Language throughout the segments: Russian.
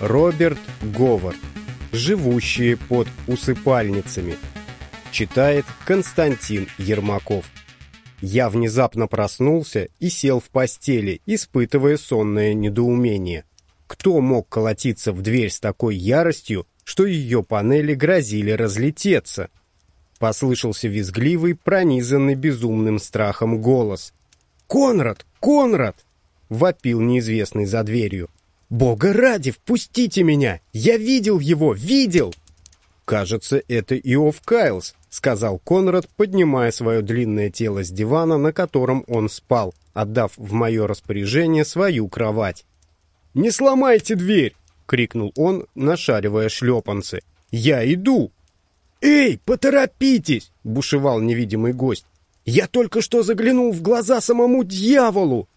Роберт Говард. Живущие под усыпальницами. Читает Константин Ермаков. Я внезапно проснулся и сел в постели, испытывая сонное недоумение. Кто мог колотиться в дверь с такой яростью, что ее панели грозили разлететься? Послышался визгливый, пронизанный безумным страхом голос. «Конрад! Конрад!» — вопил неизвестный за дверью. «Бога ради, впустите меня! Я видел его, видел!» «Кажется, это Иов Кайлс», — сказал Конрад, поднимая свое длинное тело с дивана, на котором он спал, отдав в мое распоряжение свою кровать. «Не сломайте дверь!» — крикнул он, нашаривая шлепанцы. «Я иду!» «Эй, поторопитесь!» — бушевал невидимый гость. «Я только что заглянул в глаза самому дьяволу!»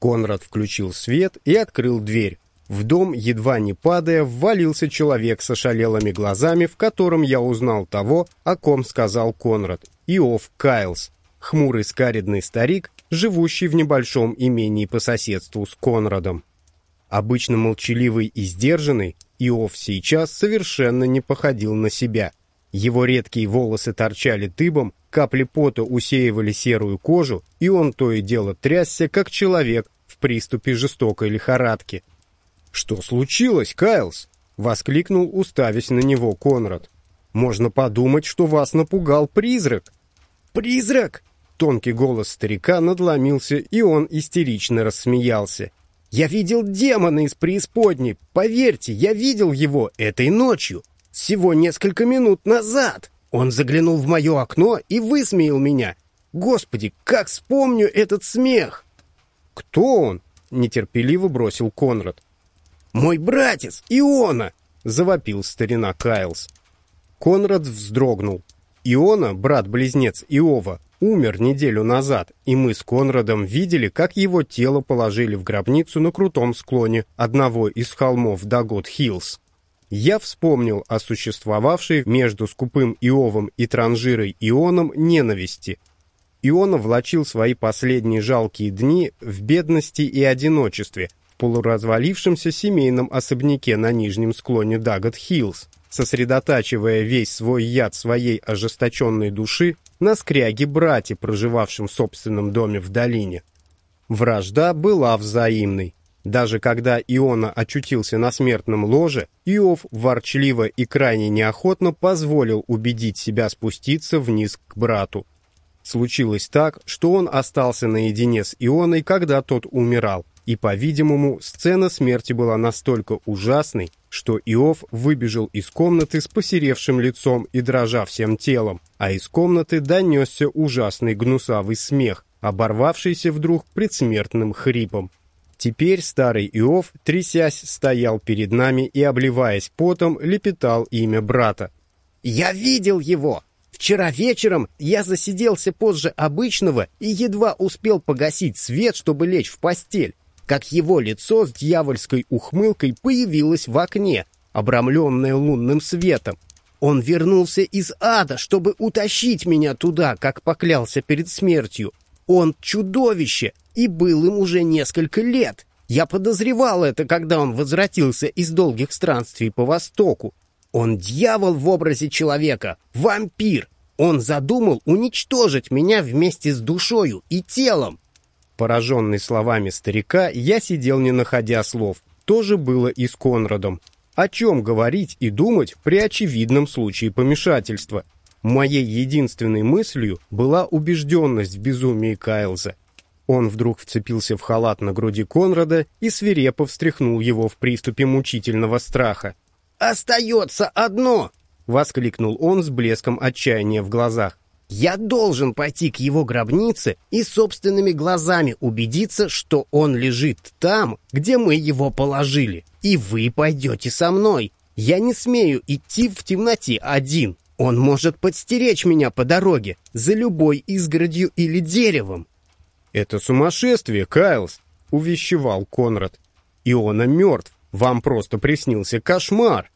Конрад включил свет и открыл дверь. В дом, едва не падая, ввалился человек с ошалелыми глазами, в котором я узнал того, о ком сказал Конрад, Иов Кайлс, хмурый скаридный старик, живущий в небольшом имении по соседству с Конрадом. Обычно молчаливый и сдержанный, Иов сейчас совершенно не походил на себя. Его редкие волосы торчали тыбом, капли пота усеивали серую кожу, и он то и дело трясся, как человек в приступе жестокой лихорадки. «Что случилось, Кайлс?» — воскликнул, уставясь на него Конрад. «Можно подумать, что вас напугал призрак». «Призрак?» Тонкий голос старика надломился, и он истерично рассмеялся. «Я видел демона из преисподней. Поверьте, я видел его этой ночью. Всего несколько минут назад. Он заглянул в мое окно и высмеял меня. Господи, как вспомню этот смех!» «Кто он?» — нетерпеливо бросил Конрад. «Мой братец, Иона!» — завопил старина Кайлс. Конрад вздрогнул. Иона, брат-близнец Иова, умер неделю назад, и мы с Конрадом видели, как его тело положили в гробницу на крутом склоне одного из холмов Дагот-Хиллз. Я вспомнил о существовавшей между скупым Иовом и транжирой Ионом ненависти. Иона влачил свои последние жалкие дни в бедности и одиночестве, полуразвалившемся семейном особняке на нижнем склоне Дагот-Хиллз, сосредотачивая весь свой яд своей ожесточенной души на скряге брате, проживавшем в собственном доме в долине. Вражда была взаимной. Даже когда Иона очутился на смертном ложе, Иов ворчливо и крайне неохотно позволил убедить себя спуститься вниз к брату. Случилось так, что он остался наедине с Ионой, когда тот умирал, и, по-видимому, сцена смерти была настолько ужасной, что Иов выбежал из комнаты с посеревшим лицом и дрожа всем телом, а из комнаты донесся ужасный гнусавый смех, оборвавшийся вдруг предсмертным хрипом. Теперь старый Иов, трясясь, стоял перед нами и, обливаясь потом, лепетал имя брата. «Я видел его! Вчера вечером я засиделся позже обычного и едва успел погасить свет, чтобы лечь в постель как его лицо с дьявольской ухмылкой появилось в окне, обрамленное лунным светом. Он вернулся из ада, чтобы утащить меня туда, как поклялся перед смертью. Он чудовище, и был им уже несколько лет. Я подозревал это, когда он возвратился из долгих странствий по Востоку. Он дьявол в образе человека, вампир. Он задумал уничтожить меня вместе с душою и телом. Пораженный словами старика, я сидел не находя слов. То же было и с Конрадом. О чем говорить и думать при очевидном случае помешательства? Моей единственной мыслью была убежденность в безумии Кайлза. Он вдруг вцепился в халат на груди Конрада и свирепо встряхнул его в приступе мучительного страха. «Остается одно!» — воскликнул он с блеском отчаяния в глазах. Я должен пойти к его гробнице и собственными глазами убедиться, что он лежит там, где мы его положили. И вы пойдете со мной. Я не смею идти в темноте один. Он может подстеречь меня по дороге, за любой изгородью или деревом. «Это сумасшествие, Кайлс!» — увещевал Конрад. «Иона мертв. Вам просто приснился кошмар!»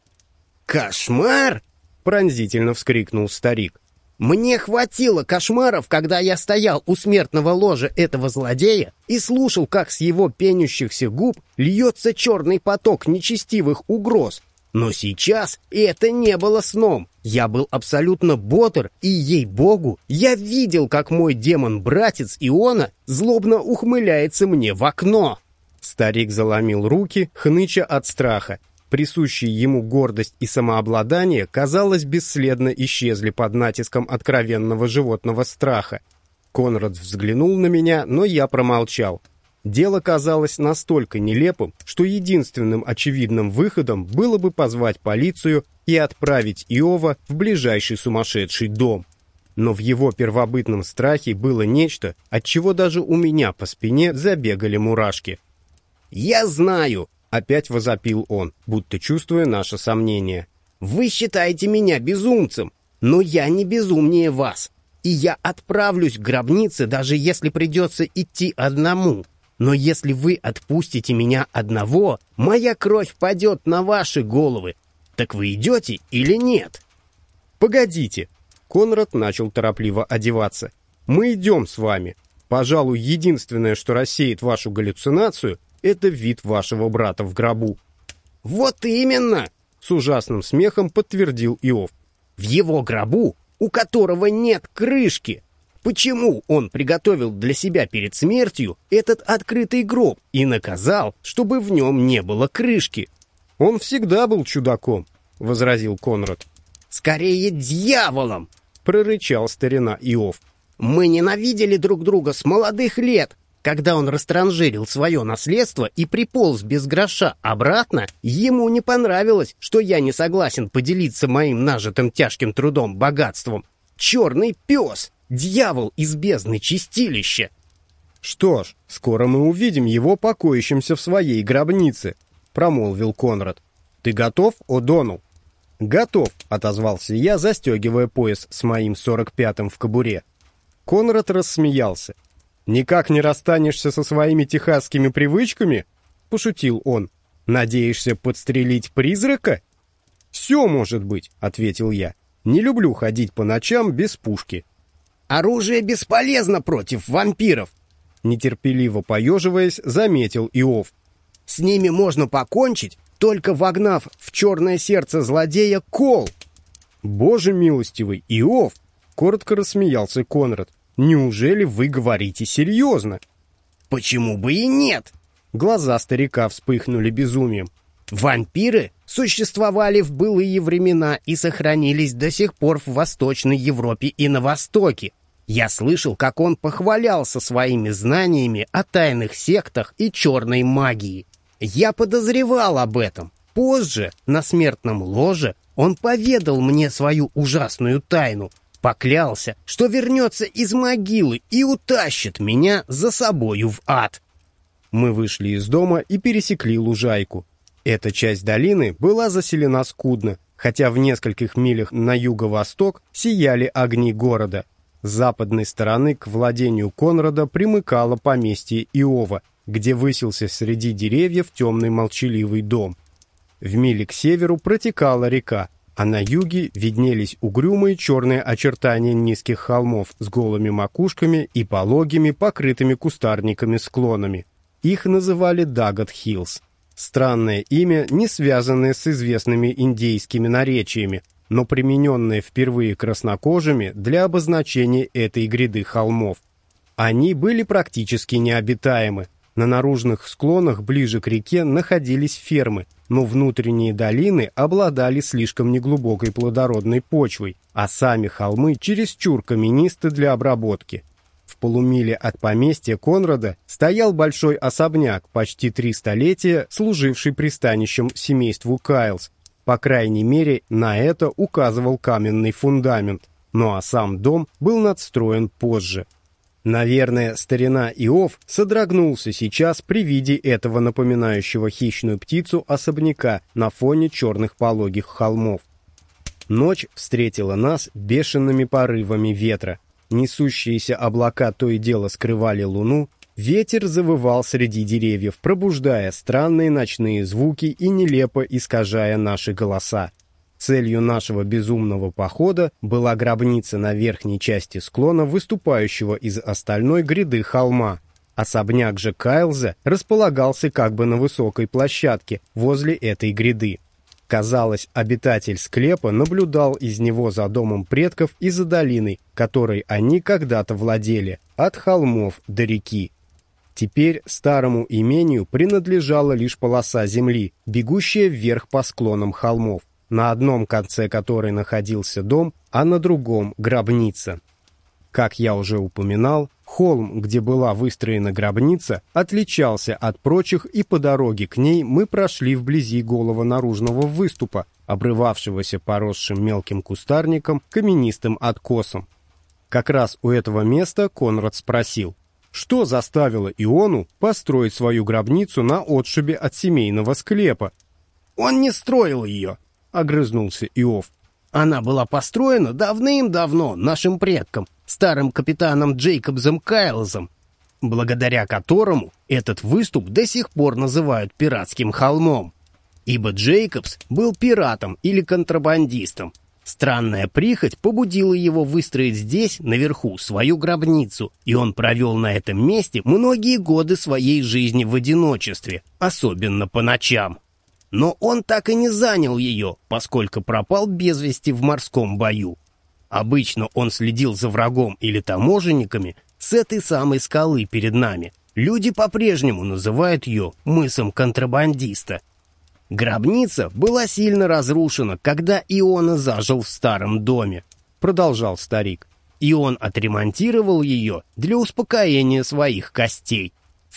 «Кошмар?» — пронзительно вскрикнул старик. Мне хватило кошмаров, когда я стоял у смертного ложа этого злодея и слушал, как с его пенящихся губ льется черный поток нечестивых угроз. Но сейчас это не было сном. Я был абсолютно бодр, и, ей-богу, я видел, как мой демон-братец Иона злобно ухмыляется мне в окно. Старик заломил руки, хныча от страха. Присущие ему гордость и самообладание, казалось, бесследно исчезли под натиском откровенного животного страха. Конрад взглянул на меня, но я промолчал. Дело казалось настолько нелепым, что единственным очевидным выходом было бы позвать полицию и отправить Иова в ближайший сумасшедший дом. Но в его первобытном страхе было нечто, от чего даже у меня по спине забегали мурашки. «Я знаю!» — опять возопил он, будто чувствуя наше сомнение. «Вы считаете меня безумцем, но я не безумнее вас, и я отправлюсь к гробнице, даже если придется идти одному. Но если вы отпустите меня одного, моя кровь падет на ваши головы. Так вы идете или нет?» «Погодите!» Конрад начал торопливо одеваться. «Мы идем с вами. Пожалуй, единственное, что рассеет вашу галлюцинацию, это вид вашего брата в гробу». «Вот именно!» — с ужасным смехом подтвердил Иов. «В его гробу, у которого нет крышки. Почему он приготовил для себя перед смертью этот открытый гроб и наказал, чтобы в нем не было крышки?» «Он всегда был чудаком», — возразил Конрад. «Скорее дьяволом!» — прорычал старина Иов. «Мы ненавидели друг друга с молодых лет, когда он растранжирил свое наследство и приполз без гроша обратно, ему не понравилось, что я не согласен поделиться моим нажитым тяжким трудом богатством. Черный пес! Дьявол из бездны чистилища! «Что ж, скоро мы увидим его покоящимся в своей гробнице», — промолвил Конрад. «Ты готов, О'Доннелл?» «Готов», — отозвался я, застегивая пояс с моим сорок пятым в кобуре. Конрад рассмеялся. «Никак не расстанешься со своими техасскими привычками?» — пошутил он. «Надеешься подстрелить призрака?» «Все может быть», — ответил я. «Не люблю ходить по ночам без пушки». «Оружие бесполезно против вампиров», — нетерпеливо поеживаясь, заметил Иов. «С ними можно покончить, только вогнав в черное сердце злодея кол». «Боже милостивый, Иов!» — коротко рассмеялся Конрад. Неужели вы говорите серьезно? Почему бы и нет? Глаза старика вспыхнули безумием. Вампиры существовали в былые времена и сохранились до сих пор в Восточной Европе и на Востоке. Я слышал, как он похвалялся своими знаниями о тайных сектах и черной магии. Я подозревал об этом. Позже, на смертном ложе, он поведал мне свою ужасную тайну — Поклялся, что вернется из могилы и утащит меня за собою в ад. Мы вышли из дома и пересекли лужайку. Эта часть долины была заселена скудно, хотя в нескольких милях на юго-восток сияли огни города. С западной стороны к владению Конрада примыкало поместье Иова, где высился среди деревьев темный молчаливый дом. В миле к северу протекала река, а на юге виднелись угрюмые черные очертания низких холмов с голыми макушками и пологими, покрытыми кустарниками склонами. Их называли Дагот Хиллс. Странное имя, не связанное с известными индейскими наречиями, но примененное впервые краснокожими для обозначения этой гряды холмов. Они были практически необитаемы, на наружных склонах ближе к реке находились фермы, но внутренние долины обладали слишком неглубокой плодородной почвой, а сами холмы чересчур каменисты для обработки. В полумиле от поместья Конрада стоял большой особняк, почти три столетия, служивший пристанищем семейству Кайлс. По крайней мере, на это указывал каменный фундамент. Ну а сам дом был надстроен позже. Наверное, старина Иов содрогнулся сейчас при виде этого напоминающего хищную птицу особняка на фоне черных пологих холмов. Ночь встретила нас бешеными порывами ветра. Несущиеся облака то и дело скрывали луну, ветер завывал среди деревьев, пробуждая странные ночные звуки и нелепо искажая наши голоса. Целью нашего безумного похода была гробница на верхней части склона, выступающего из остальной гряды холма. Особняк же Кайлза располагался как бы на высокой площадке возле этой гряды. Казалось, обитатель склепа наблюдал из него за домом предков и за долиной, которой они когда-то владели, от холмов до реки. Теперь старому имению принадлежала лишь полоса земли, бегущая вверх по склонам холмов, на одном конце которой находился дом, а на другом — гробница. Как я уже упоминал, холм, где была выстроена гробница, отличался от прочих, и по дороге к ней мы прошли вблизи голого наружного выступа, обрывавшегося поросшим мелким кустарником, каменистым откосом. Как раз у этого места Конрад спросил, что заставило Иону построить свою гробницу на отшибе от семейного склепа. «Он не строил ее», — огрызнулся Иов. «Она была построена давным-давно нашим предкам, старым капитаном Джейкобсом Кайлзом, благодаря которому этот выступ до сих пор называют пиратским холмом. Ибо Джейкобс был пиратом или контрабандистом. Странная прихоть побудила его выстроить здесь, наверху, свою гробницу, и он провел на этом месте многие годы своей жизни в одиночестве, особенно по ночам. Но он так и не занял ее, поскольку пропал без вести в морском бою. Обычно он следил за врагом или таможенниками с этой самой скалы перед нами. Люди по-прежнему называют ее мысом контрабандиста. Гробница была сильно разрушена, когда Иона зажил в старом доме, продолжал старик. И он отремонтировал ее для успокоения своих костей.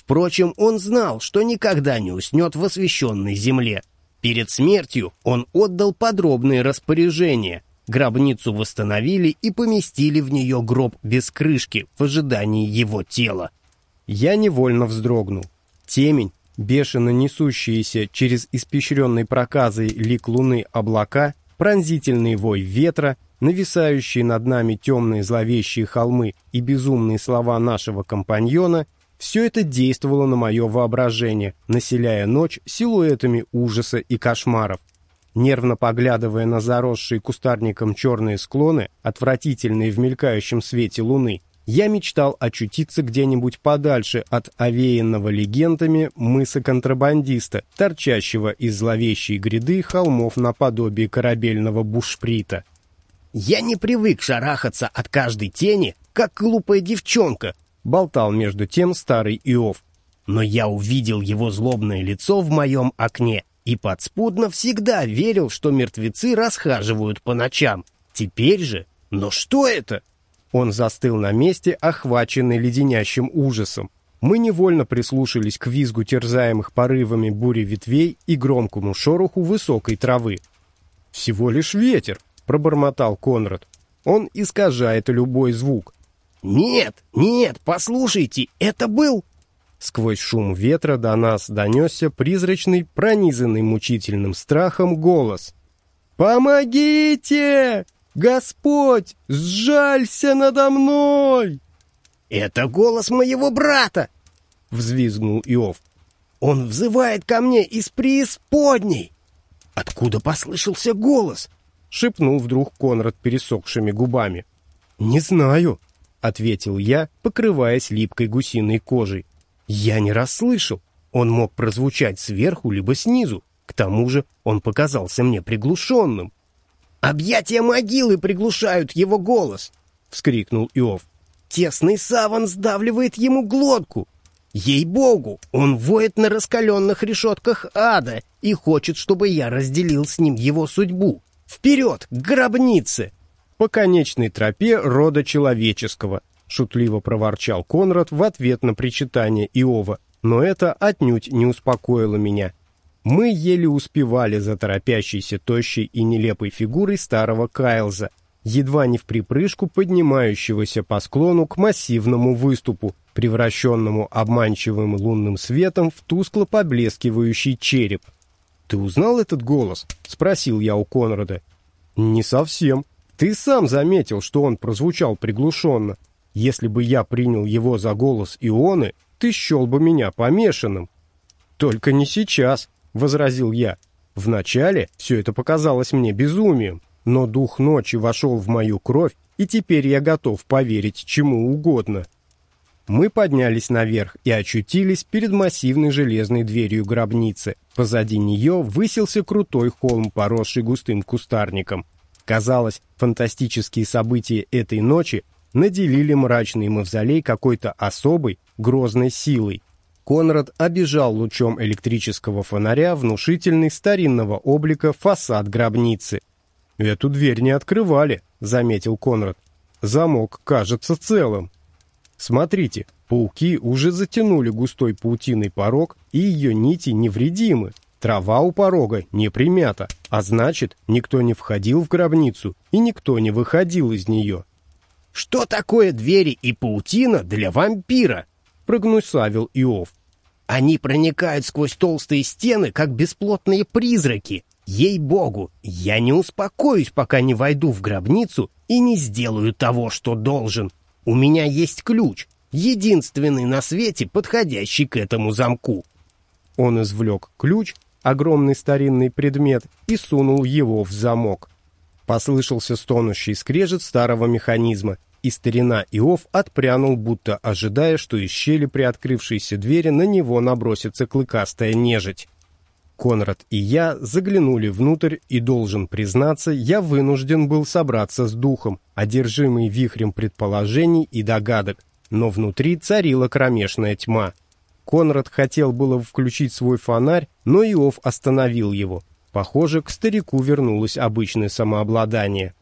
Впрочем, он знал, что никогда не уснет в освященной земле. Перед смертью он отдал подробные распоряжения, Гробницу восстановили и поместили в нее гроб без крышки в ожидании его тела. Я невольно вздрогнул. Темень, бешено несущиеся через испещренный проказой лик луны облака, пронзительный вой ветра, нависающие над нами темные зловещие холмы и безумные слова нашего компаньона — все это действовало на мое воображение, населяя ночь силуэтами ужаса и кошмаров. Нервно поглядывая на заросшие кустарником черные склоны, отвратительные в мелькающем свете луны, я мечтал очутиться где-нибудь подальше от овеянного легендами мыса контрабандиста, торчащего из зловещей гряды холмов наподобие корабельного бушприта. «Я не привык шарахаться от каждой тени, как глупая девчонка», — болтал между тем старый Иов. «Но я увидел его злобное лицо в моем окне и подспудно всегда верил, что мертвецы расхаживают по ночам. Теперь же... Но что это? Он застыл на месте, охваченный леденящим ужасом. Мы невольно прислушались к визгу терзаемых порывами бури ветвей и громкому шороху высокой травы. «Всего лишь ветер», — пробормотал Конрад. «Он искажает любой звук». «Нет, нет, послушайте, это был...» Сквозь шум ветра до нас донесся призрачный, пронизанный мучительным страхом голос. «Помогите! Господь, сжалься надо мной!» «Это голос моего брата!» — взвизгнул Иов. «Он взывает ко мне из преисподней!» «Откуда послышался голос?» — шепнул вдруг Конрад пересохшими губами. «Не знаю», — ответил я, покрываясь липкой гусиной кожей. Я не расслышал. Он мог прозвучать сверху либо снизу. К тому же он показался мне приглушенным. «Объятия могилы приглушают его голос!» — вскрикнул Иов. «Тесный саван сдавливает ему глотку. Ей-богу, он воет на раскаленных решетках ада и хочет, чтобы я разделил с ним его судьбу. Вперед, к гробнице!» По конечной тропе рода человеческого, шутливо проворчал Конрад в ответ на причитание Иова, но это отнюдь не успокоило меня. Мы еле успевали за торопящейся тощей и нелепой фигурой старого Кайлза, едва не в припрыжку поднимающегося по склону к массивному выступу, превращенному обманчивым лунным светом в тускло поблескивающий череп. «Ты узнал этот голос?» — спросил я у Конрада. «Не совсем. Ты сам заметил, что он прозвучал приглушенно. Если бы я принял его за голос Ионы, ты счел бы меня помешанным. Только не сейчас, — возразил я. Вначале все это показалось мне безумием, но дух ночи вошел в мою кровь, и теперь я готов поверить чему угодно. Мы поднялись наверх и очутились перед массивной железной дверью гробницы. Позади нее высился крутой холм, поросший густым кустарником. Казалось, фантастические события этой ночи наделили мрачный мавзолей какой-то особой, грозной силой. Конрад обежал лучом электрического фонаря внушительный старинного облика фасад гробницы. «Эту дверь не открывали», — заметил Конрад. «Замок кажется целым». «Смотрите, пауки уже затянули густой паутиной порог, и ее нити невредимы. Трава у порога не примята, а значит, никто не входил в гробницу, и никто не выходил из нее». «Что такое двери и паутина для вампира?» — прогнусавил Иов. «Они проникают сквозь толстые стены, как бесплотные призраки, Ей-богу, я не успокоюсь, пока не войду в гробницу и не сделаю того, что должен. У меня есть ключ, единственный на свете, подходящий к этому замку. Он извлек ключ, огромный старинный предмет, и сунул его в замок. Послышался стонущий скрежет старого механизма, и старина Иов отпрянул, будто ожидая, что из щели при открывшейся двери на него набросится клыкастая нежить. Конрад и я заглянули внутрь, и, должен признаться, я вынужден был собраться с духом, одержимый вихрем предположений и догадок, но внутри царила кромешная тьма. Конрад хотел было включить свой фонарь, но Иов остановил его. Похоже, к старику вернулось обычное самообладание.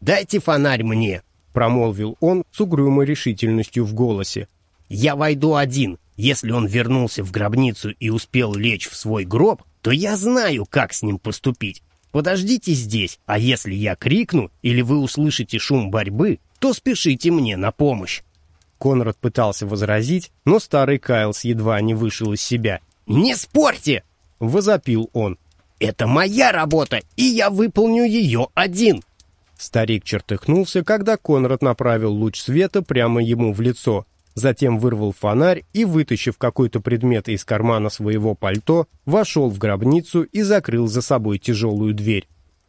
«Дайте фонарь мне!» — промолвил он с угрюмой решительностью в голосе. «Я войду один. Если он вернулся в гробницу и успел лечь в свой гроб, то я знаю, как с ним поступить. Подождите здесь, а если я крикну или вы услышите шум борьбы, то спешите мне на помощь. Конрад пытался возразить, но старый Кайлс едва не вышел из себя. «Не спорьте!» — возопил он. «Это моя работа, и я выполню ее один!» Старик чертыхнулся, когда Конрад направил луч света прямо ему в лицо, затем вырвал фонарь и, вытащив какой-то предмет из кармана своего пальто, вошел в гробницу и закрыл за собой тяжелую дверь.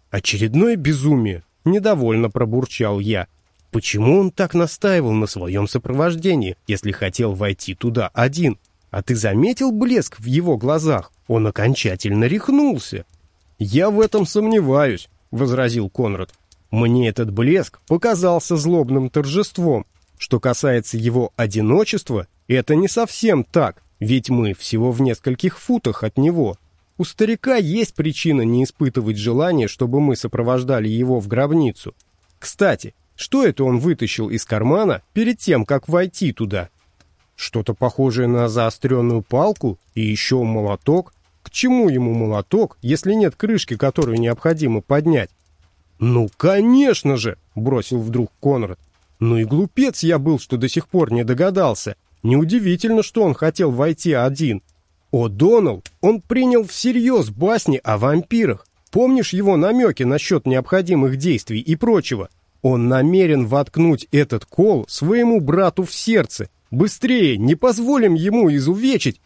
«Очередное безумие!» — недовольно пробурчал я. «Почему он так настаивал на своем сопровождении, если хотел войти туда один? А ты заметил блеск в его глазах? Он окончательно рехнулся!» «Я в этом сомневаюсь», — возразил Конрад. «Мне этот блеск показался злобным торжеством, что касается его одиночества, это не совсем так, ведь мы всего в нескольких футах от него. У старика есть причина не испытывать желания, чтобы мы сопровождали его в гробницу. Кстати, что это он вытащил из кармана перед тем, как войти туда? Что-то похожее на заостренную палку и еще молоток. К чему ему молоток, если нет крышки, которую необходимо поднять? «Ну, конечно же!» — бросил вдруг Конрад. Ну и глупец я был, что до сих пор не догадался. Неудивительно, что он хотел войти один. О, Донал, он принял всерьез басни о вампирах. Помнишь его намеки насчет необходимых действий и прочего? Он намерен воткнуть этот кол своему брату в сердце. Быстрее, не позволим ему изувечить.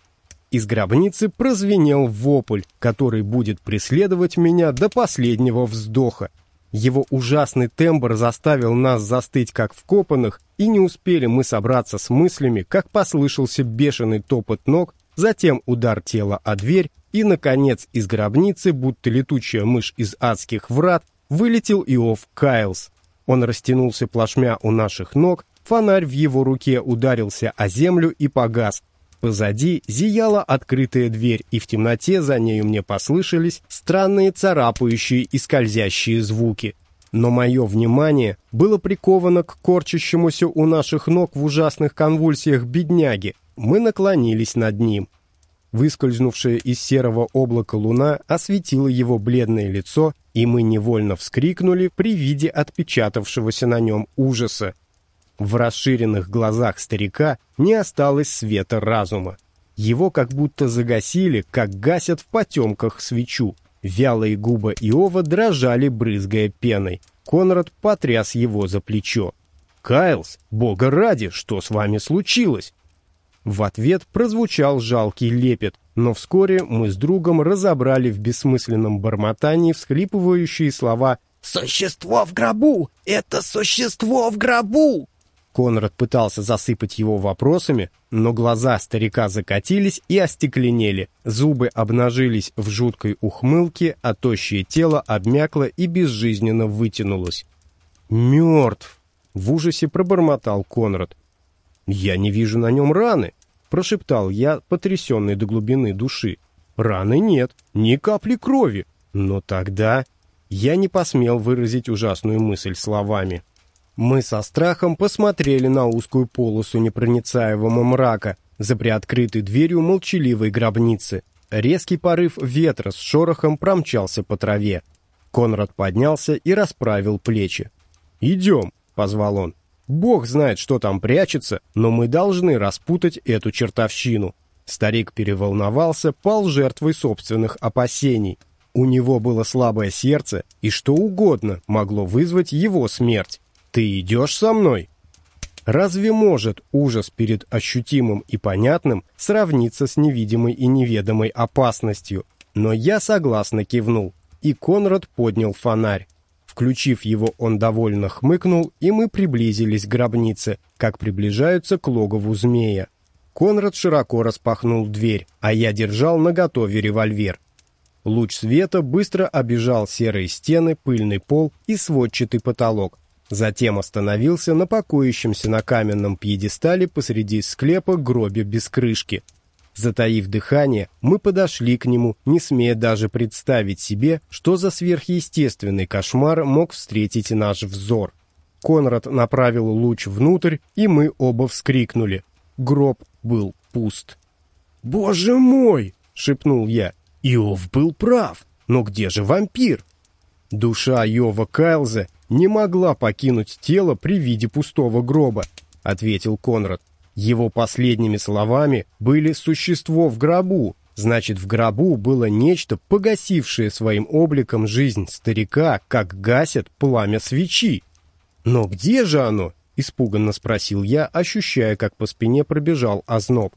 Из гробницы прозвенел вопль, который будет преследовать меня до последнего вздоха. Его ужасный тембр заставил нас застыть как вкопанных, и не успели мы собраться с мыслями, как послышался бешеный топот ног, затем удар тела о дверь, и, наконец, из гробницы, будто летучая мышь из адских врат, вылетел Иов Кайлс. Он растянулся плашмя у наших ног, фонарь в его руке ударился о землю и погас, Позади зияла открытая дверь, и в темноте за нею мне послышались странные царапающие и скользящие звуки. Но мое внимание было приковано к корчащемуся у наших ног в ужасных конвульсиях бедняги. Мы наклонились над ним. Выскользнувшая из серого облака луна осветила его бледное лицо, и мы невольно вскрикнули при виде отпечатавшегося на нем ужаса. В расширенных глазах старика не осталось света разума. Его как будто загасили, как гасят в потемках свечу. Вялые губы Иова дрожали, брызгая пеной. Конрад потряс его за плечо. «Кайлс, бога ради, что с вами случилось?» В ответ прозвучал жалкий лепет, но вскоре мы с другом разобрали в бессмысленном бормотании всхлипывающие слова «Существо в гробу! Это существо в гробу!» Конрад пытался засыпать его вопросами, но глаза старика закатились и остекленели, зубы обнажились в жуткой ухмылке, а тощее тело обмякло и безжизненно вытянулось. «Мертв!» — в ужасе пробормотал Конрад. «Я не вижу на нем раны», — прошептал я, потрясенный до глубины души. «Раны нет, ни капли крови. Но тогда...» Я не посмел выразить ужасную мысль словами. Мы со страхом посмотрели на узкую полосу непроницаемого мрака за приоткрытой дверью молчаливой гробницы. Резкий порыв ветра с шорохом промчался по траве. Конрад поднялся и расправил плечи. «Идем», — позвал он. «Бог знает, что там прячется, но мы должны распутать эту чертовщину». Старик переволновался, пал жертвой собственных опасений. У него было слабое сердце, и что угодно могло вызвать его смерть. «Ты идешь со мной?» Разве может ужас перед ощутимым и понятным сравниться с невидимой и неведомой опасностью? Но я согласно кивнул, и Конрад поднял фонарь. Включив его, он довольно хмыкнул, и мы приблизились к гробнице, как приближаются к логову змея. Конрад широко распахнул дверь, а я держал наготове револьвер. Луч света быстро обежал серые стены, пыльный пол и сводчатый потолок, Затем остановился на покоящемся на каменном пьедестале посреди склепа гробе без крышки. Затаив дыхание, мы подошли к нему, не смея даже представить себе, что за сверхъестественный кошмар мог встретить наш взор. Конрад направил луч внутрь, и мы оба вскрикнули. Гроб был пуст. «Боже мой!» — шепнул я. «Иов был прав. Но где же вампир?» Душа Йова Кайлза не могла покинуть тело при виде пустого гроба, ответил Конрад. Его последними словами были «существо в гробу», значит, в гробу было нечто, погасившее своим обликом жизнь старика, как гасят пламя свечи. «Но где же оно?» — испуганно спросил я, ощущая, как по спине пробежал озноб.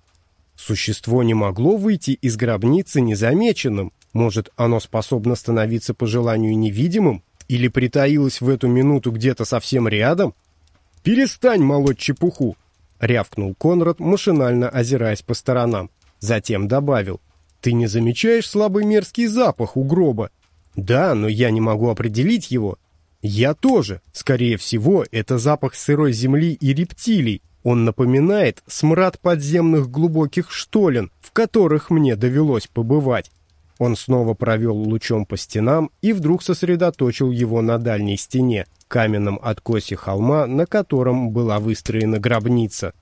Существо не могло выйти из гробницы незамеченным. Может, оно способно становиться по желанию невидимым? Или притаилась в эту минуту где-то совсем рядом? «Перестань молоть чепуху!» — рявкнул Конрад, машинально озираясь по сторонам. Затем добавил. «Ты не замечаешь слабый мерзкий запах у гроба?» «Да, но я не могу определить его». «Я тоже. Скорее всего, это запах сырой земли и рептилий. Он напоминает смрад подземных глубоких штолен, в которых мне довелось побывать. Он снова провел лучом по стенам и вдруг сосредоточил его на дальней стене, каменном откосе холма, на котором была выстроена гробница.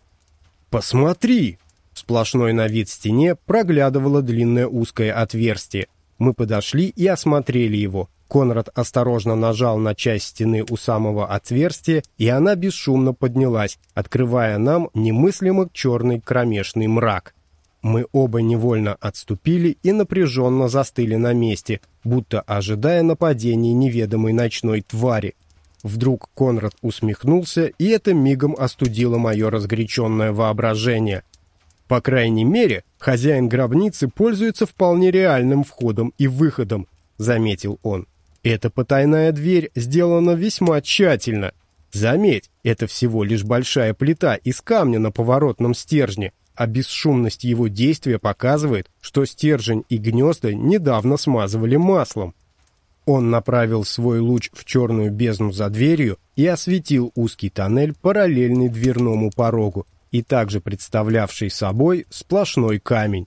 «Посмотри!» В сплошной на вид стене проглядывало длинное узкое отверстие. Мы подошли и осмотрели его. Конрад осторожно нажал на часть стены у самого отверстия, и она бесшумно поднялась, открывая нам немыслимо черный кромешный мрак. Мы оба невольно отступили и напряженно застыли на месте, будто ожидая нападения неведомой ночной твари. Вдруг Конрад усмехнулся, и это мигом остудило мое разгоряченное воображение. По крайней мере, хозяин гробницы пользуется вполне реальным входом и выходом, заметил он. Эта потайная дверь сделана весьма тщательно. Заметь, это всего лишь большая плита из камня на поворотном стержне, а бесшумность его действия показывает, что стержень и гнезда недавно смазывали маслом. Он направил свой луч в черную бездну за дверью и осветил узкий тоннель, параллельный дверному порогу, и также представлявший собой сплошной камень.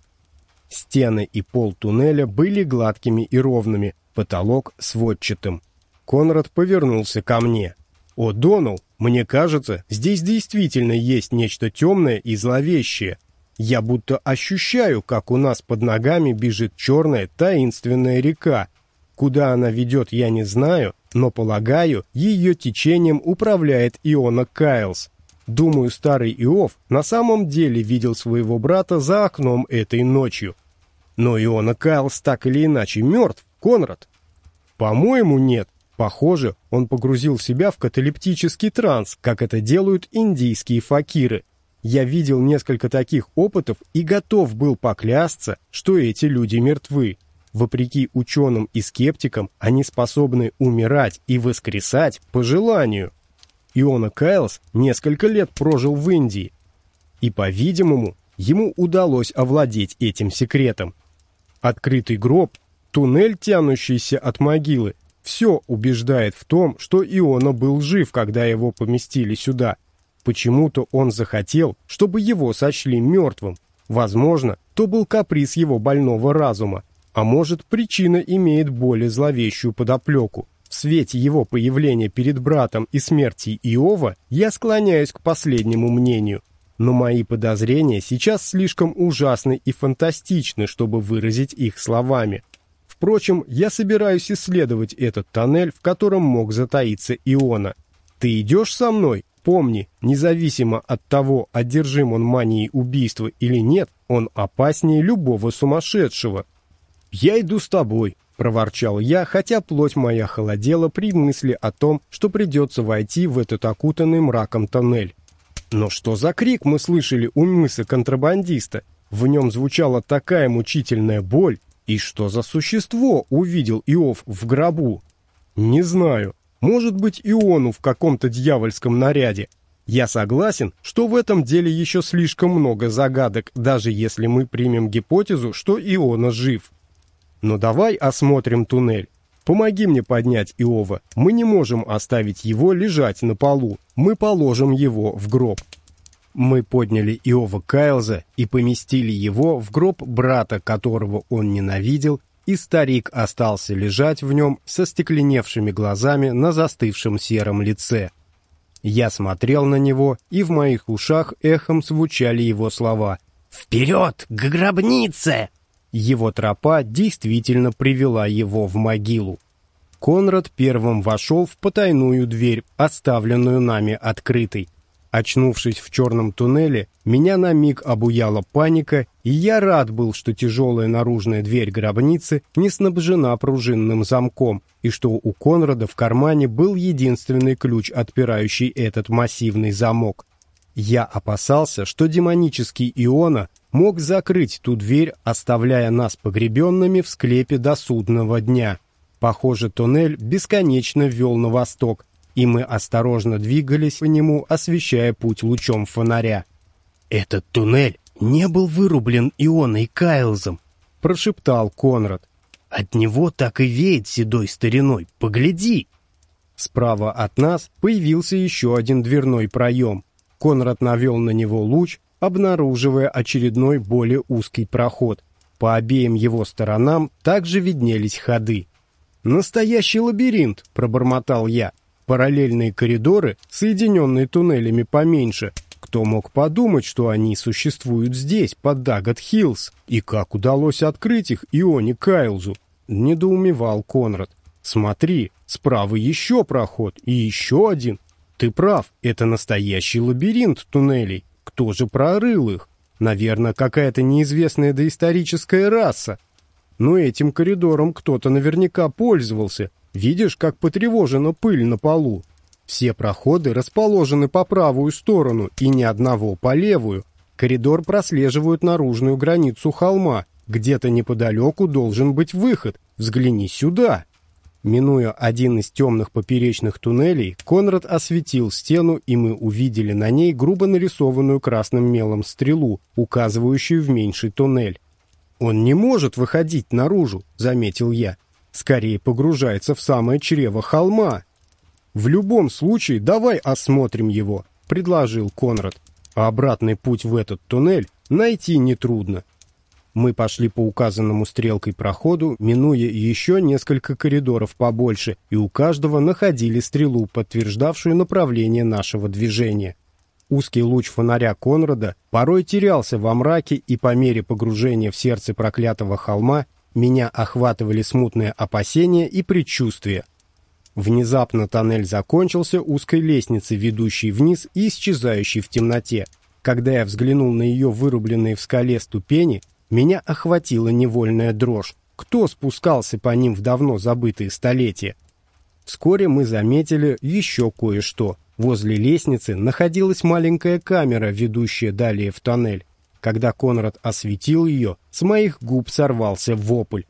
Стены и пол туннеля были гладкими и ровными, потолок сводчатым. Конрад повернулся ко мне. «О, Донал, мне кажется, здесь действительно есть нечто темное и зловещее. Я будто ощущаю, как у нас под ногами бежит черная таинственная река. Куда она ведет, я не знаю, но, полагаю, ее течением управляет Иона Кайлс. Думаю, старый Иов на самом деле видел своего брата за окном этой ночью. Но Иона Кайлс так или иначе мертв, Конрад. По-моему, нет. Похоже, он погрузил себя в каталептический транс, как это делают индийские факиры. Я видел несколько таких опытов и готов был поклясться, что эти люди мертвы. Вопреки ученым и скептикам, они способны умирать и воскресать по желанию. Иона Кайлс несколько лет прожил в Индии, и, по-видимому, ему удалось овладеть этим секретом. Открытый гроб, туннель, тянущийся от могилы, все убеждает в том, что Иона был жив, когда его поместили сюда. Почему-то он захотел, чтобы его сочли мертвым. Возможно, то был каприз его больного разума, а может, причина имеет более зловещую подоплеку. В свете его появления перед братом и смерти Иова я склоняюсь к последнему мнению. Но мои подозрения сейчас слишком ужасны и фантастичны, чтобы выразить их словами. Впрочем, я собираюсь исследовать этот тоннель, в котором мог затаиться Иона. Ты идешь со мной? Помни, независимо от того, одержим он манией убийства или нет, он опаснее любого сумасшедшего. «Я иду с тобой», — проворчал я, хотя плоть моя холодела при мысли о том, что придется войти в этот окутанный мраком тоннель. Но что за крик мы слышали у мыса контрабандиста? В нем звучала такая мучительная боль. И что за существо увидел Иов в гробу? Не знаю. Может быть, Иону в каком-то дьявольском наряде. Я согласен, что в этом деле еще слишком много загадок, даже если мы примем гипотезу, что Иона жив. Но давай осмотрим туннель. Помоги мне поднять Иова. Мы не можем оставить его лежать на полу. Мы положим его в гроб. Мы подняли Иова Кайлза и поместили его в гроб брата, которого он ненавидел, и старик остался лежать в нем со стекленевшими глазами на застывшем сером лице. Я смотрел на него, и в моих ушах эхом звучали его слова «Вперед, к гробнице!» Его тропа действительно привела его в могилу. Конрад первым вошел в потайную дверь, оставленную нами открытой. Очнувшись в черном туннеле, меня на миг обуяла паника, и я рад был, что тяжелая наружная дверь гробницы не снабжена пружинным замком, и что у Конрада в кармане был единственный ключ, отпирающий этот массивный замок. Я опасался, что демонический Иона мог закрыть ту дверь, оставляя нас погребенными в склепе до судного дня. Похоже, туннель бесконечно вел на восток, и мы осторожно двигались по нему, освещая путь лучом фонаря. «Этот туннель не был вырублен Ионой Кайлзом», — прошептал Конрад. «От него так и веет седой стариной. Погляди!» Справа от нас появился еще один дверной проем. Конрад навел на него луч, обнаруживая очередной более узкий проход. По обеим его сторонам также виднелись ходы. «Настоящий лабиринт!» — пробормотал я. «Параллельные коридоры, соединенные туннелями поменьше. Кто мог подумать, что они существуют здесь, под Даггат-Хиллз? И как удалось открыть их Ионе Кайлзу?» — недоумевал Конрад. «Смотри, справа еще проход, и еще один. Ты прав, это настоящий лабиринт туннелей. Кто же прорыл их? Наверное, какая-то неизвестная доисторическая раса. Но этим коридором кто-то наверняка пользовался. Видишь, как потревожена пыль на полу? Все проходы расположены по правую сторону и ни одного по левую. Коридор прослеживает наружную границу холма. Где-то неподалеку должен быть выход. Взгляни сюда. Минуя один из темных поперечных туннелей, Конрад осветил стену, и мы увидели на ней грубо нарисованную красным мелом стрелу, указывающую в меньший туннель. «Он не может выходить наружу», — заметил я. «Скорее погружается в самое чрево холма». «В любом случае, давай осмотрим его», — предложил Конрад. «А обратный путь в этот туннель найти нетрудно. Мы пошли по указанному стрелкой проходу, минуя еще несколько коридоров побольше, и у каждого находили стрелу, подтверждавшую направление нашего движения. Узкий луч фонаря Конрада порой терялся во мраке, и по мере погружения в сердце проклятого холма меня охватывали смутные опасения и предчувствия. Внезапно тоннель закончился узкой лестницей, ведущей вниз и исчезающей в темноте. Когда я взглянул на ее вырубленные в скале ступени, меня охватила невольная дрожь. Кто спускался по ним в давно забытые столетия? Вскоре мы заметили еще кое-что. Возле лестницы находилась маленькая камера, ведущая далее в тоннель. Когда Конрад осветил ее, с моих губ сорвался вопль.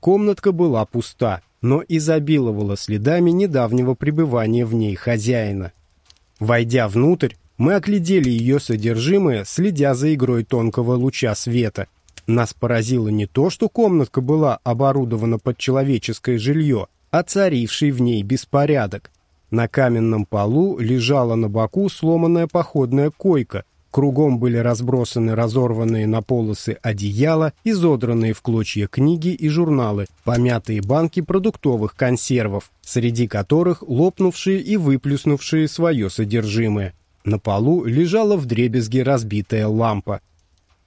Комнатка была пуста, но изобиловала следами недавнего пребывания в ней хозяина. Войдя внутрь, мы оглядели ее содержимое, следя за игрой тонкого луча света. Нас поразило не то, что комнатка была оборудована под человеческое жилье, а царивший в ней беспорядок. На каменном полу лежала на боку сломанная походная койка, кругом были разбросаны разорванные на полосы одеяла, изодранные в клочья книги и журналы, помятые банки продуктовых консервов, среди которых лопнувшие и выплюснувшие свое содержимое. На полу лежала вдребезги разбитая лампа.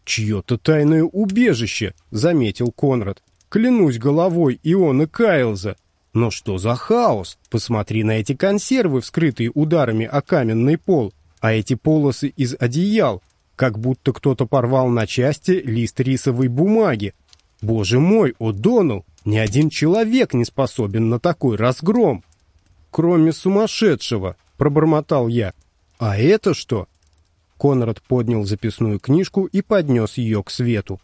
«Чье-то тайное убежище», — заметил Конрад. «Клянусь головой Иона Кайлза, но что за хаос? Посмотри на эти консервы, вскрытые ударами о каменный пол, а эти полосы из одеял, как будто кто-то порвал на части лист рисовой бумаги. Боже мой, о Донал, ни один человек не способен на такой разгром. Кроме сумасшедшего, пробормотал я. А это что? Конрад поднял записную книжку и поднес ее к свету.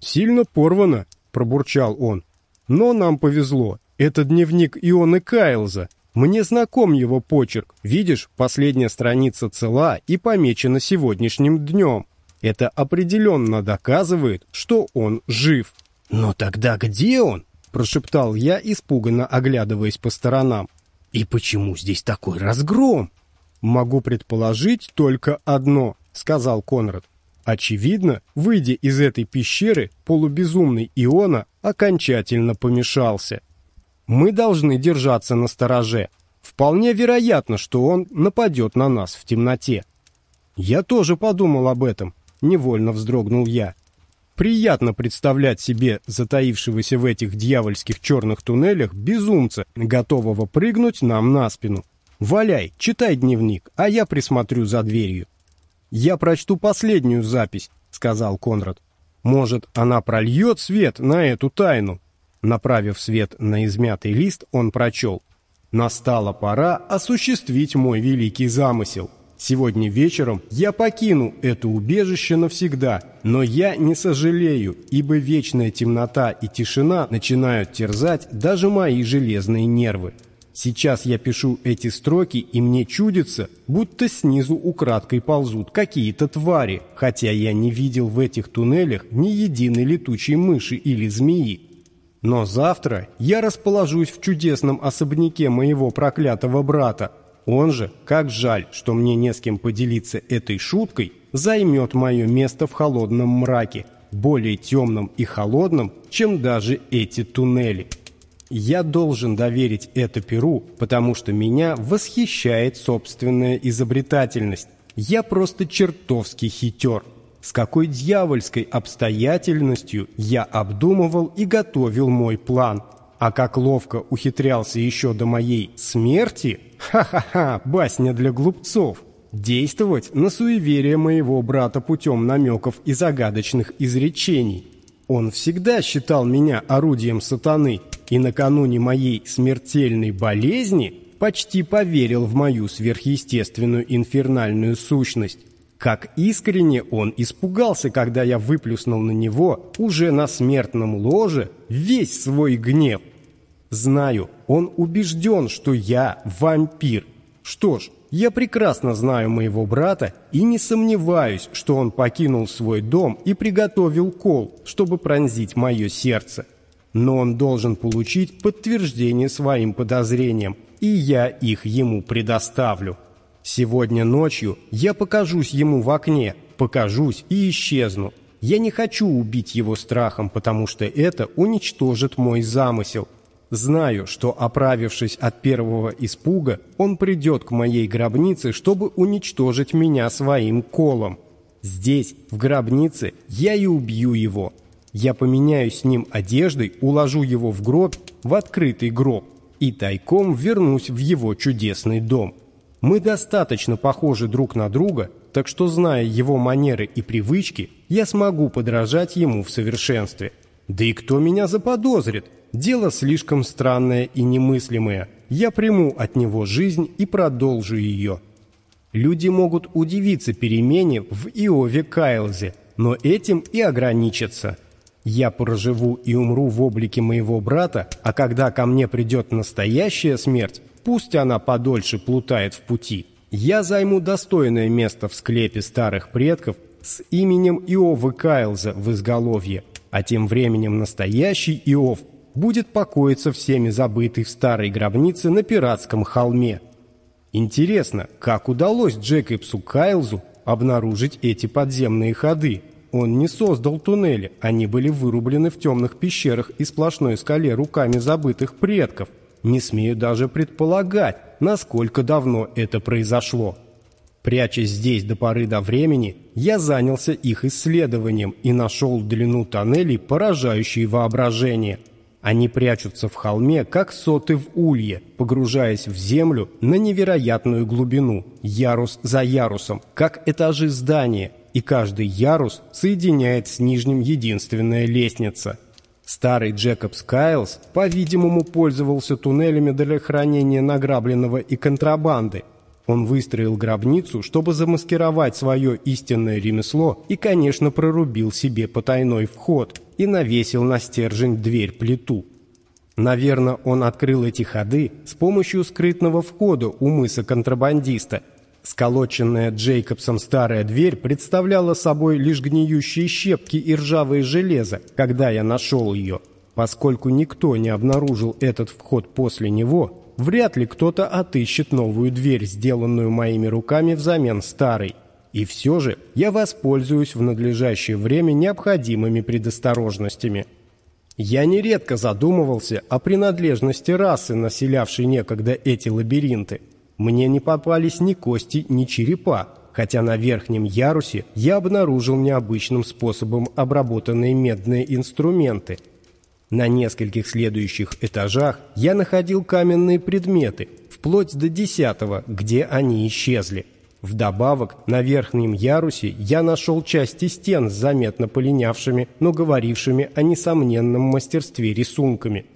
«Сильно порвано», — пробурчал он. «Но нам повезло. Это дневник Ионы Кайлза. Мне знаком его почерк. Видишь, последняя страница цела и помечена сегодняшним днем. Это определенно доказывает, что он жив. Но тогда где он? Прошептал я, испуганно оглядываясь по сторонам. И почему здесь такой разгром? Могу предположить только одно, сказал Конрад. Очевидно, выйдя из этой пещеры, полубезумный Иона окончательно помешался. Мы должны держаться на стороже. Вполне вероятно, что он нападет на нас в темноте. Я тоже подумал об этом, невольно вздрогнул я. Приятно представлять себе затаившегося в этих дьявольских черных туннелях безумца, готового прыгнуть нам на спину. Валяй, читай дневник, а я присмотрю за дверью. Я прочту последнюю запись, сказал Конрад. Может, она прольет свет на эту тайну? Направив свет на измятый лист, он прочел. «Настала пора осуществить мой великий замысел. Сегодня вечером я покину это убежище навсегда, но я не сожалею, ибо вечная темнота и тишина начинают терзать даже мои железные нервы. Сейчас я пишу эти строки, и мне чудится, будто снизу украдкой ползут какие-то твари, хотя я не видел в этих туннелях ни единой летучей мыши или змеи. Но завтра я расположусь в чудесном особняке моего проклятого брата. Он же, как жаль, что мне не с кем поделиться этой шуткой, займет мое место в холодном мраке, более темном и холодном, чем даже эти туннели. Я должен доверить это Перу, потому что меня восхищает собственная изобретательность. Я просто чертовски хитер с какой дьявольской обстоятельностью я обдумывал и готовил мой план. А как ловко ухитрялся еще до моей смерти, ха-ха-ха, басня для глупцов, действовать на суеверие моего брата путем намеков и загадочных изречений. Он всегда считал меня орудием сатаны, и накануне моей смертельной болезни почти поверил в мою сверхъестественную инфернальную сущность. Как искренне он испугался, когда я выплюснул на него уже на смертном ложе весь свой гнев. Знаю, он убежден, что я вампир. Что ж, я прекрасно знаю моего брата и не сомневаюсь, что он покинул свой дом и приготовил кол, чтобы пронзить мое сердце. Но он должен получить подтверждение своим подозрениям, и я их ему предоставлю. Сегодня ночью я покажусь ему в окне, покажусь и исчезну. Я не хочу убить его страхом, потому что это уничтожит мой замысел. Знаю, что, оправившись от первого испуга, он придет к моей гробнице, чтобы уничтожить меня своим колом. Здесь, в гробнице, я и убью его. Я поменяюсь с ним одеждой, уложу его в гроб, в открытый гроб, и тайком вернусь в его чудесный дом. Мы достаточно похожи друг на друга, так что, зная его манеры и привычки, я смогу подражать ему в совершенстве. Да и кто меня заподозрит? Дело слишком странное и немыслимое. Я приму от него жизнь и продолжу ее. Люди могут удивиться перемене в Иове Кайлзе, но этим и ограничатся. Я проживу и умру в облике моего брата, а когда ко мне придет настоящая смерть, пусть она подольше плутает в пути. Я займу достойное место в склепе старых предков с именем Иовы Кайлза в изголовье, а тем временем настоящий Иов будет покоиться всеми забытый в старой гробнице на пиратском холме. Интересно, как удалось Джекобсу Кайлзу обнаружить эти подземные ходы? Он не создал туннели, они были вырублены в темных пещерах и сплошной скале руками забытых предков. Не смею даже предполагать, насколько давно это произошло. Прячась здесь до поры до времени, я занялся их исследованием и нашел длину тоннелей, поражающей воображение – они прячутся в холме, как соты в улье, погружаясь в землю на невероятную глубину, ярус за ярусом, как этажи здания, и каждый ярус соединяет с нижним единственная лестница. Старый Джекоб Скайлс, по-видимому, пользовался туннелями для хранения награбленного и контрабанды, он выстроил гробницу, чтобы замаскировать свое истинное ремесло и, конечно, прорубил себе потайной вход и навесил на стержень дверь-плиту. Наверное, он открыл эти ходы с помощью скрытного входа у мыса контрабандиста. Сколоченная Джейкобсом старая дверь представляла собой лишь гниющие щепки и ржавое железо, когда я нашел ее. Поскольку никто не обнаружил этот вход после него, вряд ли кто-то отыщет новую дверь, сделанную моими руками взамен старой. И все же я воспользуюсь в надлежащее время необходимыми предосторожностями. Я нередко задумывался о принадлежности расы, населявшей некогда эти лабиринты. Мне не попались ни кости, ни черепа, хотя на верхнем ярусе я обнаружил необычным способом обработанные медные инструменты – на нескольких следующих этажах я находил каменные предметы, вплоть до десятого, где они исчезли. Вдобавок, на верхнем ярусе я нашел части стен с заметно полинявшими, но говорившими о несомненном мастерстве рисунками.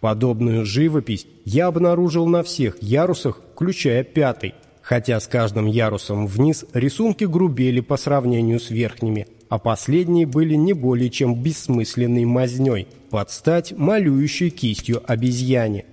Подобную живопись я обнаружил на всех ярусах, включая пятый, хотя с каждым ярусом вниз рисунки грубели по сравнению с верхними – а последние были не более чем бессмысленной мазнёй, под стать малюющей кистью обезьяне.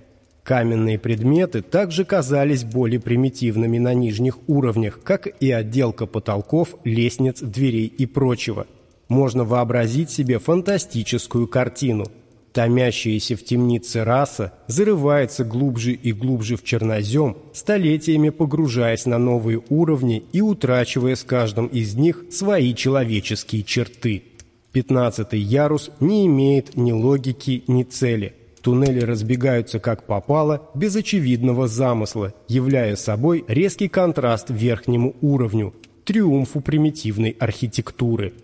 Каменные предметы также казались более примитивными на нижних уровнях, как и отделка потолков, лестниц, дверей и прочего. Можно вообразить себе фантастическую картину – Томящаяся в темнице раса зарывается глубже и глубже в чернозем, столетиями погружаясь на новые уровни и утрачивая с каждым из них свои человеческие черты. Пятнадцатый ярус не имеет ни логики, ни цели. Туннели разбегаются как попало, без очевидного замысла, являя собой резкий контраст верхнему уровню, триумфу примитивной архитектуры –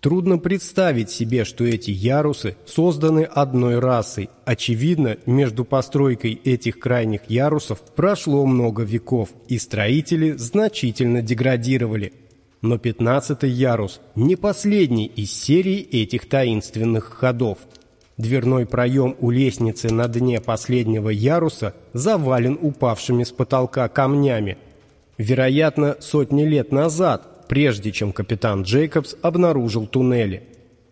Трудно представить себе, что эти ярусы созданы одной расой. Очевидно, между постройкой этих крайних ярусов прошло много веков, и строители значительно деградировали. Но пятнадцатый ярус не последний из серии этих таинственных ходов. Дверной проем у лестницы на дне последнего яруса завален упавшими с потолка камнями. Вероятно, сотни лет назад прежде чем капитан Джейкобс обнаружил туннели.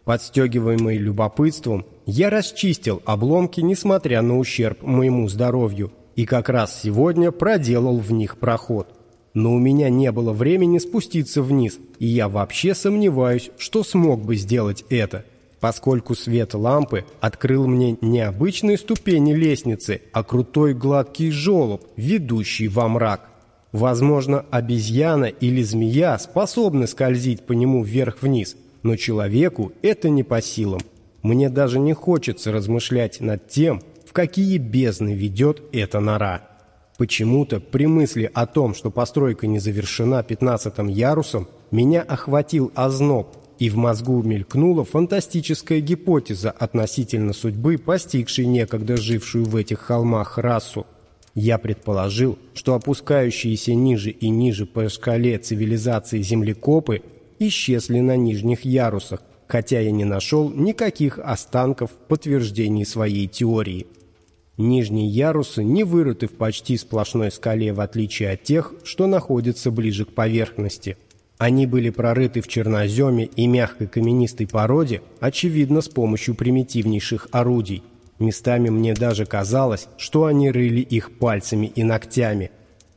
Подстегиваемый любопытством, я расчистил обломки, несмотря на ущерб моему здоровью, и как раз сегодня проделал в них проход. Но у меня не было времени спуститься вниз, и я вообще сомневаюсь, что смог бы сделать это, поскольку свет лампы открыл мне не обычные ступени лестницы, а крутой гладкий желоб, ведущий во мрак. Возможно, обезьяна или змея способны скользить по нему вверх-вниз, но человеку это не по силам. Мне даже не хочется размышлять над тем, в какие бездны ведет эта нора. Почему-то при мысли о том, что постройка не завершена пятнадцатым ярусом, меня охватил озноб, и в мозгу мелькнула фантастическая гипотеза относительно судьбы, постигшей некогда жившую в этих холмах расу. Я предположил, что опускающиеся ниже и ниже по шкале цивилизации землекопы исчезли на нижних ярусах, хотя я не нашел никаких останков подтверждений своей теории. Нижние ярусы не вырыты в почти сплошной скале, в отличие от тех, что находятся ближе к поверхности. Они были прорыты в черноземе и мягкой каменистой породе, очевидно, с помощью примитивнейших орудий. Местами мне даже казалось, что они рыли их пальцами и ногтями.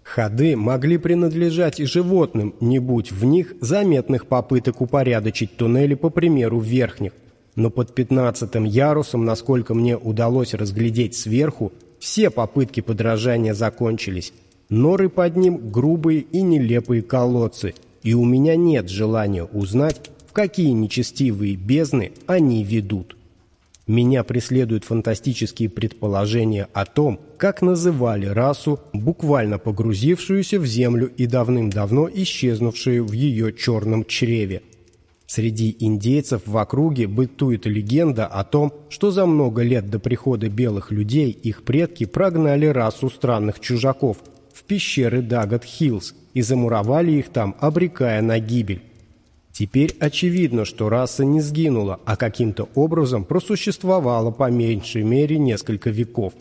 Ходы могли принадлежать и животным, не будь в них заметных попыток упорядочить туннели по примеру верхних. Но под пятнадцатым ярусом, насколько мне удалось разглядеть сверху, все попытки подражания закончились. Норы под ним грубые и нелепые колодцы, и у меня нет желания узнать, в какие нечестивые бездны они ведут. Меня преследуют фантастические предположения о том, как называли расу, буквально погрузившуюся в землю и давным-давно исчезнувшую в ее черном чреве. Среди индейцев в округе бытует легенда о том, что за много лет до прихода белых людей их предки прогнали расу странных чужаков в пещеры Дагат-Хиллз и замуровали их там, обрекая на гибель. Теперь очевидно, что раса не сгинула, а каким-то образом просуществовала по меньшей мере несколько веков.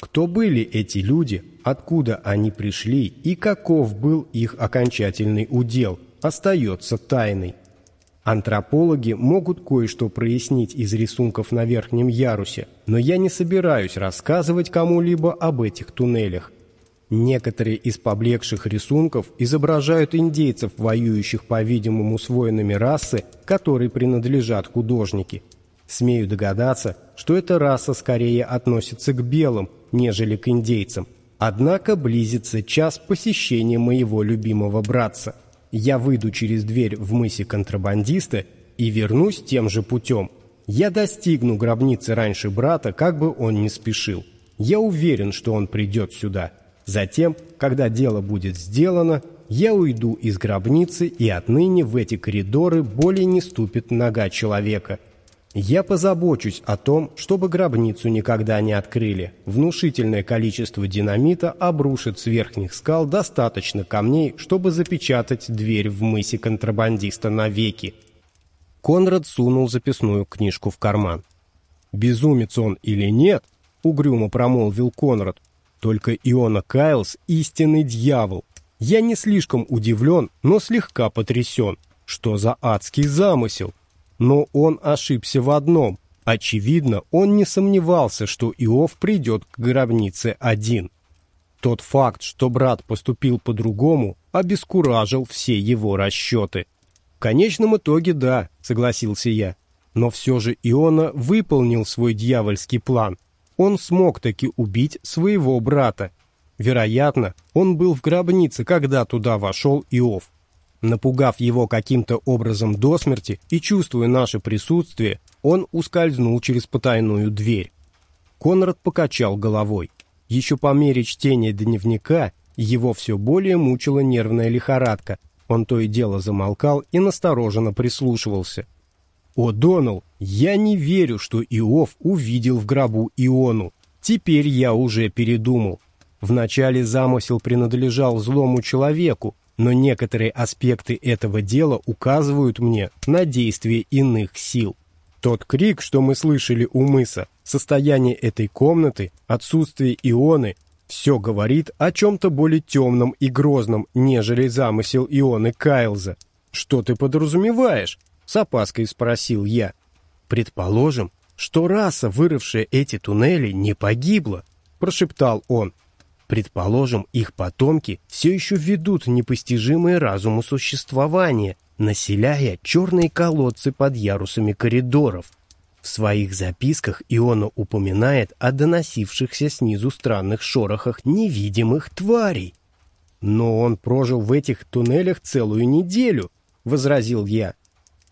Кто были эти люди, откуда они пришли и каков был их окончательный удел, остается тайной. Антропологи могут кое-что прояснить из рисунков на верхнем ярусе, но я не собираюсь рассказывать кому-либо об этих туннелях. Некоторые из поблекших рисунков изображают индейцев, воюющих, по-видимому, с воинами расы, которой принадлежат художники. Смею догадаться, что эта раса скорее относится к белым, нежели к индейцам. Однако близится час посещения моего любимого братца – я выйду через дверь в мысе контрабандиста и вернусь тем же путем. Я достигну гробницы раньше брата, как бы он ни спешил. Я уверен, что он придет сюда. Затем, когда дело будет сделано, я уйду из гробницы, и отныне в эти коридоры более не ступит нога человека – я позабочусь о том, чтобы гробницу никогда не открыли. Внушительное количество динамита обрушит с верхних скал достаточно камней, чтобы запечатать дверь в мысе контрабандиста навеки. Конрад сунул записную книжку в карман. «Безумец он или нет?» — угрюмо промолвил Конрад. «Только Иона Кайлс — истинный дьявол. Я не слишком удивлен, но слегка потрясен. Что за адский замысел?» Но он ошибся в одном. Очевидно, он не сомневался, что Иов придет к гробнице один. Тот факт, что брат поступил по-другому, обескуражил все его расчеты. В конечном итоге да, согласился я. Но все же Иона выполнил свой дьявольский план. Он смог таки убить своего брата. Вероятно, он был в гробнице, когда туда вошел Иов. Напугав его каким-то образом до смерти и чувствуя наше присутствие, он ускользнул через потайную дверь. Конрад покачал головой. Еще по мере чтения дневника его все более мучила нервная лихорадка. Он то и дело замолкал и настороженно прислушивался. «О, Донал, я не верю, что Иов увидел в гробу Иону. Теперь я уже передумал. Вначале замысел принадлежал злому человеку, но некоторые аспекты этого дела указывают мне на действие иных сил. Тот крик, что мы слышали у мыса, состояние этой комнаты, отсутствие ионы, все говорит о чем-то более темном и грозном, нежели замысел ионы Кайлза. «Что ты подразумеваешь?» — с опаской спросил я. «Предположим, что раса, вырывшая эти туннели, не погибла», — прошептал он. Предположим, их потомки все еще ведут непостижимое разуму существование, населяя черные колодцы под ярусами коридоров. В своих записках Иона упоминает о доносившихся снизу странных шорохах невидимых тварей. «Но он прожил в этих туннелях целую неделю», — возразил я.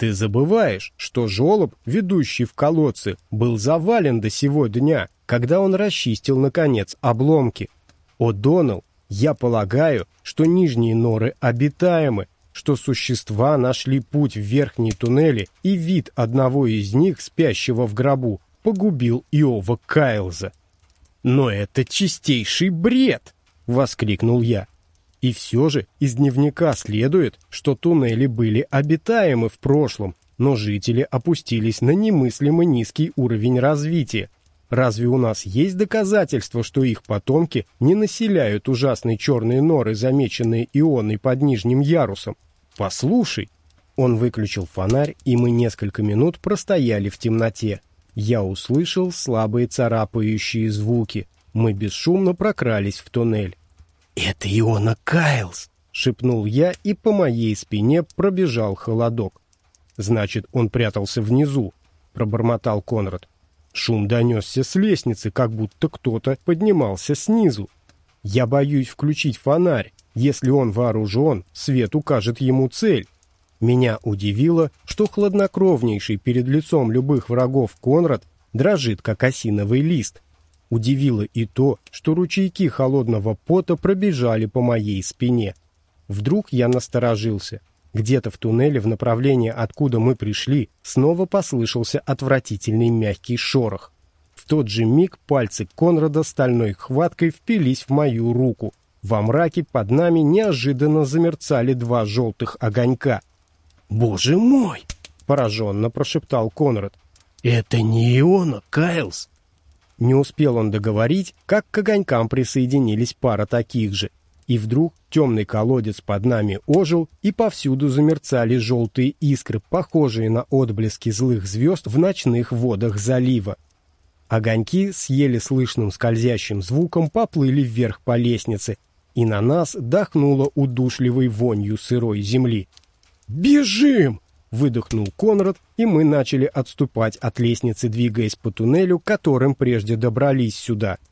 «Ты забываешь, что жолоб, ведущий в колодцы, был завален до сего дня, когда он расчистил, наконец, обломки». О, Донал, я полагаю, что нижние норы обитаемы, что существа нашли путь в верхние туннели, и вид одного из них, спящего в гробу, погубил Иова Кайлза. «Но это чистейший бред!» — воскликнул я. И все же из дневника следует, что туннели были обитаемы в прошлом, но жители опустились на немыслимо низкий уровень развития. Разве у нас есть доказательства, что их потомки не населяют ужасные черные норы, замеченные ионой под нижним ярусом? Послушай. Он выключил фонарь, и мы несколько минут простояли в темноте. Я услышал слабые царапающие звуки. Мы бесшумно прокрались в туннель. «Это Иона Кайлс!» — шепнул я, и по моей спине пробежал холодок. «Значит, он прятался внизу», — пробормотал Конрад. Шум донесся с лестницы, как будто кто-то поднимался снизу. Я боюсь включить фонарь. Если он вооружен, свет укажет ему цель. Меня удивило, что хладнокровнейший перед лицом любых врагов Конрад дрожит, как осиновый лист. Удивило и то, что ручейки холодного пота пробежали по моей спине. Вдруг я насторожился — где-то в туннеле в направлении, откуда мы пришли, снова послышался отвратительный мягкий шорох. В тот же миг пальцы Конрада стальной хваткой впились в мою руку. Во мраке под нами неожиданно замерцали два желтых огонька. «Боже мой!» — пораженно прошептал Конрад. «Это не Иона, Кайлс!» Не успел он договорить, как к огонькам присоединились пара таких же — и вдруг темный колодец под нами ожил, и повсюду замерцали желтые искры, похожие на отблески злых звезд в ночных водах залива. Огоньки с еле слышным скользящим звуком поплыли вверх по лестнице, и на нас дохнуло удушливой вонью сырой земли. «Бежим!» — выдохнул Конрад, и мы начали отступать от лестницы, двигаясь по туннелю, которым прежде добрались сюда —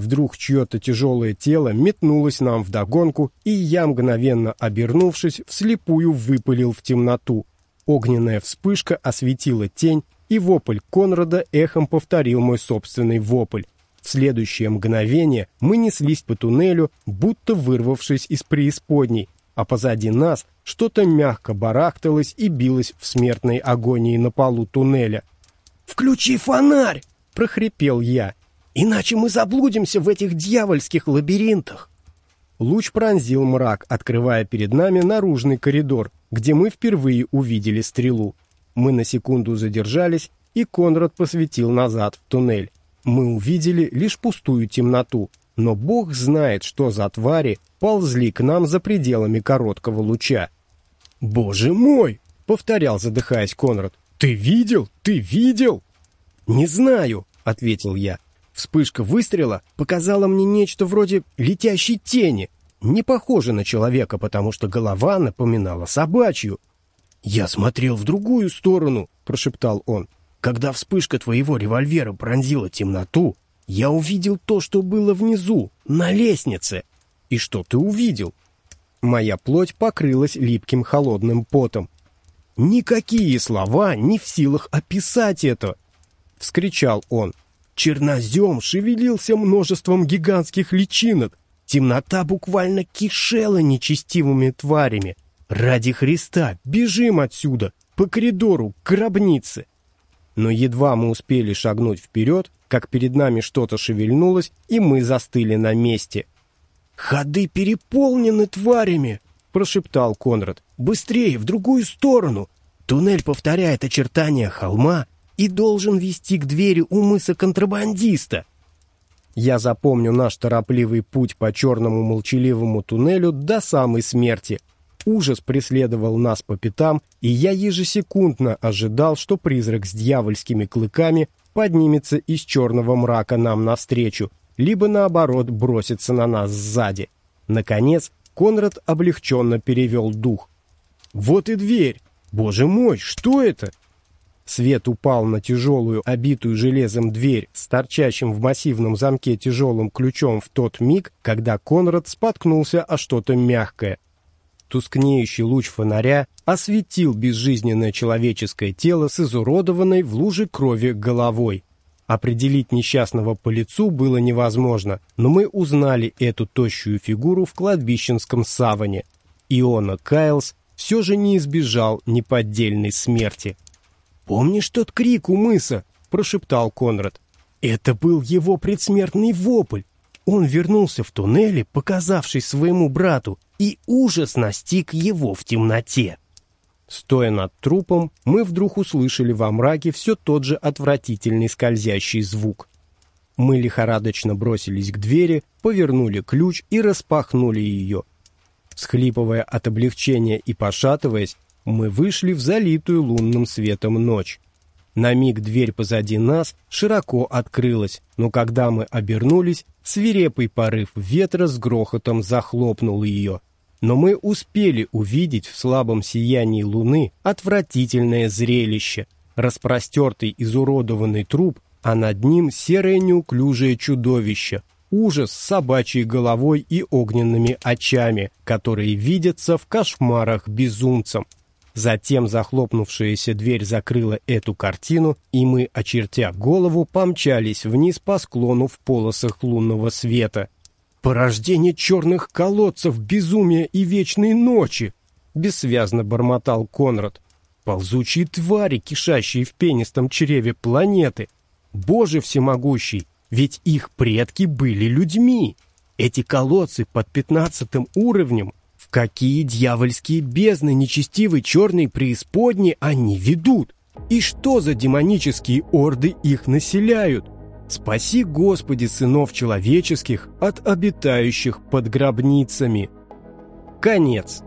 Вдруг чье-то тяжелое тело метнулось нам вдогонку, и я, мгновенно обернувшись, вслепую выпалил в темноту. Огненная вспышка осветила тень, и вопль Конрада эхом повторил мой собственный вопль. В следующее мгновение мы неслись по туннелю, будто вырвавшись из преисподней, а позади нас что-то мягко барахталось и билось в смертной агонии на полу туннеля. «Включи фонарь!» — прохрипел я. Иначе мы заблудимся в этих дьявольских лабиринтах. Луч пронзил мрак, открывая перед нами наружный коридор, где мы впервые увидели стрелу. Мы на секунду задержались, и Конрад посветил назад в туннель. Мы увидели лишь пустую темноту, но бог знает, что за твари ползли к нам за пределами короткого луча. «Боже мой!» — повторял, задыхаясь Конрад. «Ты видел? Ты видел?» «Не знаю», — ответил я. Вспышка выстрела показала мне нечто вроде летящей тени, не похоже на человека, потому что голова напоминала собачью. «Я смотрел в другую сторону», — прошептал он. «Когда вспышка твоего револьвера пронзила темноту, я увидел то, что было внизу, на лестнице». «И что ты увидел?» Моя плоть покрылась липким холодным потом. «Никакие слова не в силах описать это!» — вскричал он. Чернозем шевелился множеством гигантских личинок. Темнота буквально кишела нечестивыми тварями. Ради Христа, бежим отсюда, по коридору, к гробнице. Но едва мы успели шагнуть вперед, как перед нами что-то шевельнулось, и мы застыли на месте. «Ходы переполнены тварями!» — прошептал Конрад. «Быстрее, в другую сторону! Туннель повторяет очертания холма, и должен вести к двери у мыса контрабандиста. Я запомню наш торопливый путь по черному молчаливому туннелю до самой смерти. Ужас преследовал нас по пятам, и я ежесекундно ожидал, что призрак с дьявольскими клыками поднимется из черного мрака нам навстречу, либо наоборот бросится на нас сзади. Наконец, Конрад облегченно перевел дух. «Вот и дверь! Боже мой, что это?» Свет упал на тяжелую, обитую железом дверь с торчащим в массивном замке тяжелым ключом в тот миг, когда Конрад споткнулся о что-то мягкое. Тускнеющий луч фонаря осветил безжизненное человеческое тело с изуродованной в луже крови головой. Определить несчастного по лицу было невозможно, но мы узнали эту тощую фигуру в кладбищенском саване. Иона Кайлс все же не избежал неподдельной смерти. «Помнишь тот крик у мыса?» — прошептал Конрад. «Это был его предсмертный вопль. Он вернулся в туннеле, показавшись своему брату, и ужас настиг его в темноте». Стоя над трупом, мы вдруг услышали во мраке все тот же отвратительный скользящий звук. Мы лихорадочно бросились к двери, повернули ключ и распахнули ее. Схлипывая от облегчения и пошатываясь, мы вышли в залитую лунным светом ночь. На миг дверь позади нас широко открылась, но когда мы обернулись, свирепый порыв ветра с грохотом захлопнул ее. Но мы успели увидеть в слабом сиянии луны отвратительное зрелище. Распростертый изуродованный труп, а над ним серое неуклюжее чудовище, ужас с собачьей головой и огненными очами, которые видятся в кошмарах безумцам. Затем захлопнувшаяся дверь закрыла эту картину, и мы, очертя голову, помчались вниз по склону в полосах лунного света. «Порождение черных колодцев, безумия и вечной ночи!» — бессвязно бормотал Конрад. «Ползучие твари, кишащие в пенистом чреве планеты! Боже всемогущий, ведь их предки были людьми! Эти колодцы под пятнадцатым уровнем какие дьявольские бездны нечестивой черной преисподней они ведут? И что за демонические орды их населяют? Спаси, Господи, сынов человеческих от обитающих под гробницами. Конец.